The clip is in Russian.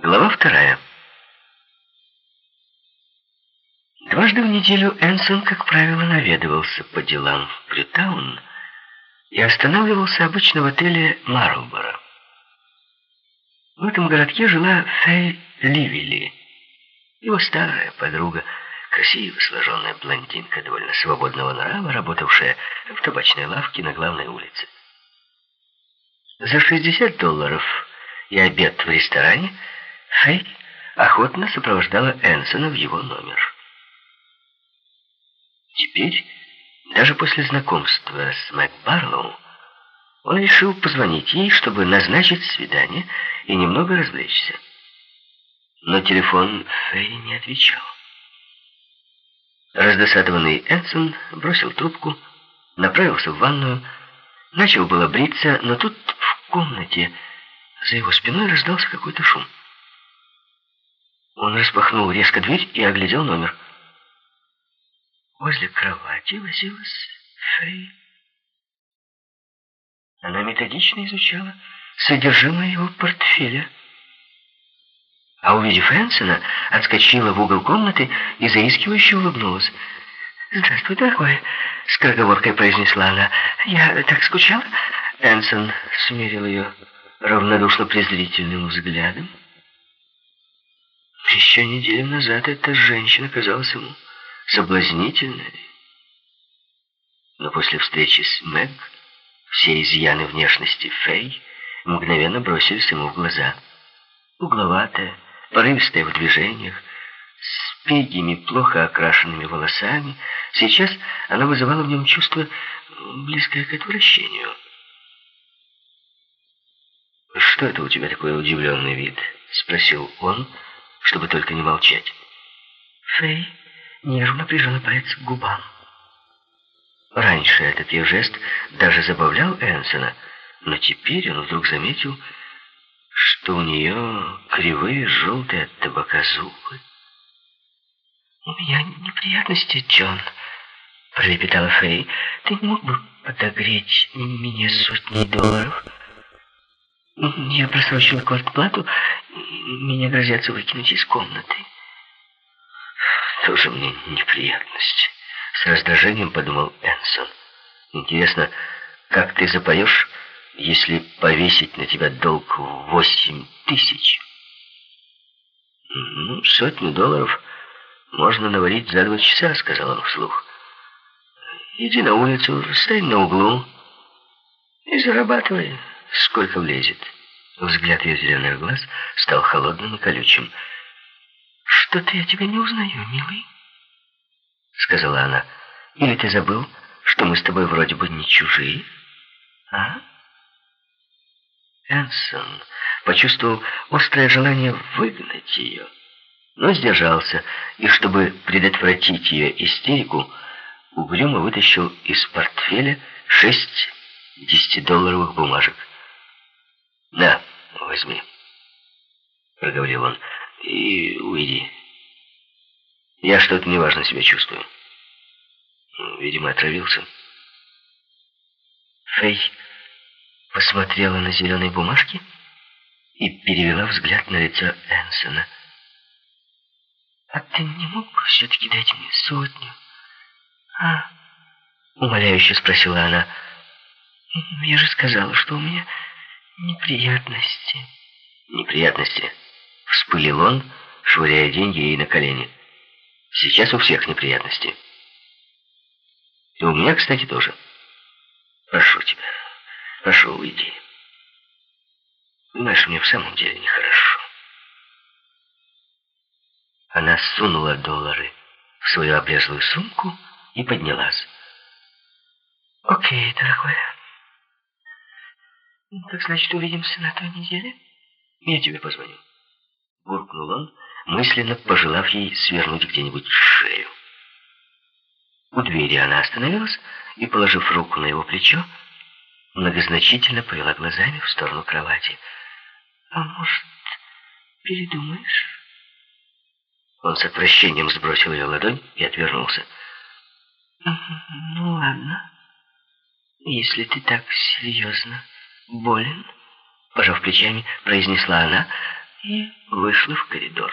Глава вторая. Дважды в неделю Энсон, как правило, наведывался по делам в Бритаун и останавливался обычно в отеле Марлборо. В этом городке жила Фэй Ливили, его старая подруга, красивая сложенная блондинка довольно свободного нрава, работавшая в табачной лавке на главной улице. За 60 долларов и обед в ресторане – Фэй охотно сопровождала Энсона в его номер. Теперь, даже после знакомства с Мэг Барлоу, он решил позвонить ей, чтобы назначить свидание и немного развлечься. Но телефон Фэй не отвечал. Раздосадованный Энсон бросил трубку, направился в ванную, начал было бриться, но тут в комнате за его спиной раздался какой-то шум. Он распахнул резко дверь и оглядел номер. Возле кровати возилась Фэй. Она методично изучала содержимое его портфеля. А увидев Энсона, отскочила в угол комнаты и заискивающе улыбнулась. «Здравствуй, дорогой», — скороговоркой произнесла она. «Я так скучала». Энсон смерил ее равнодушно-презрительным взглядом. Еще неделю назад эта женщина казалась ему соблазнительной. Но после встречи с Мэг все изъяны внешности Фэй мгновенно бросились ему в глаза. Угловатая, порывистая в движениях, с пегими, плохо окрашенными волосами, сейчас она вызывала в нем чувство, близкое к отвращению. «Что это у тебя такой удивленный вид?» — спросил он, — чтобы только не молчать. Фэй нервно прижала палец к губам. Раньше этот ее жест даже забавлял Энсона, но теперь он вдруг заметил, что у нее кривые желтые от табака зубы. «У меня неприятности, Джон», — пролепетала Фэй. «Ты не мог бы подогреть мне сотни долларов?» Я просрочила квартплату, меня грозятся выкинуть из комнаты. Тоже мне неприятность. С раздражением подумал Энсон. Интересно, как ты запоешь, если повесить на тебя долг в восемь тысяч? Ну, сотню долларов можно наварить за два часа, сказал он вслух. Иди на улицу, стань на углу и зарабатывай сколько влезет. Взгляд ее зеленых глаз стал холодным и колючим. «Что-то я тебя не узнаю, милый», — сказала она. «Или ты забыл, что мы с тобой вроде бы не чужие, а?» Энсон почувствовал острое желание выгнать ее, но сдержался, и чтобы предотвратить ее истерику, угрюмо вытащил из портфеля шесть десятидолларовых бумажек. «Да, возьми», — проговорил он, — «и уйди. Я что-то неважно себя чувствую. Видимо, отравился». Фэй посмотрела на зеленые бумажки и перевела взгляд на лицо Энсона. «А ты не мог бы все-таки дать мне сотню?» «А?» — умоляюще спросила она. «Я же сказала, что у меня «Неприятности». «Неприятности?» — вспылил он, швыряя деньги ей на колени. «Сейчас у всех неприятности. И у меня, кстати, тоже. Прошу тебя, прошу, уйди. Знаешь, мне в самом деле нехорошо». Она сунула доллары в свою облезлую сумку и поднялась. «Окей, дорогая». Так значит, увидимся на той неделе? Я тебе позвоню. Буркнул он, мысленно пожелав ей свернуть где-нибудь шею. У двери она остановилась и, положив руку на его плечо, многозначительно повела глазами в сторону кровати. «А может, передумаешь?» Он с отвращением сбросил ее ладонь и отвернулся. «Ну ладно, если ты так серьезно...» «Болен?» — пожав плечами, произнесла она. И... Вышла в коридор.